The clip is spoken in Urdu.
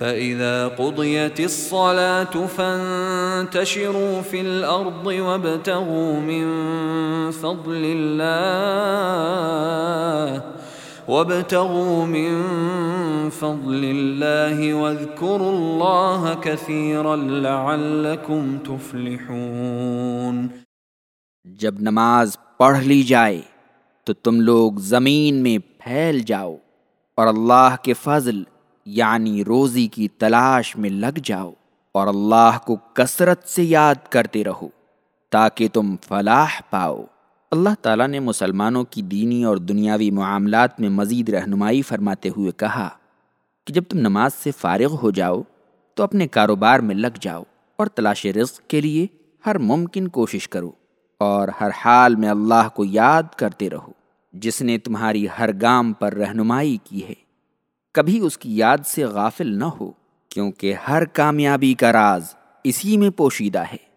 فَإِذَا قُضِيَتِ الصَّلَاةُ فَانْتَشِرُوا فِي الْأَرْضِ وَابْتَغُوا مِنْ فَضْلِ اللَّهِ وَابْتَغُوا مِنْ فَضْلِ اللَّهِ وَاذْكُرُوا اللَّهَ كَثِيرًا لَعَلَّكُمْ تُفْلِحُونَ جب نماز پڑھ لی جائے تو تم لوگ زمین میں پھیل جاؤ اور اللہ کے فضل یعنی روزی کی تلاش میں لگ جاؤ اور اللہ کو کثرت سے یاد کرتے رہو تاکہ تم فلاح پاؤ۔ اللہ تعالیٰ نے مسلمانوں کی دینی اور دنیاوی معاملات میں مزید رہنمائی فرماتے ہوئے کہا کہ جب تم نماز سے فارغ ہو جاؤ تو اپنے کاروبار میں لگ جاؤ اور تلاش رزق کے لیے ہر ممکن کوشش کرو اور ہر حال میں اللہ کو یاد کرتے رہو جس نے تمہاری ہر گام پر رہنمائی کی ہے۔ کبھی اس کی یاد سے غافل نہ ہو، کیونکہ ہر کامیابی کا راز اسی میں پوشیدہ ہے۔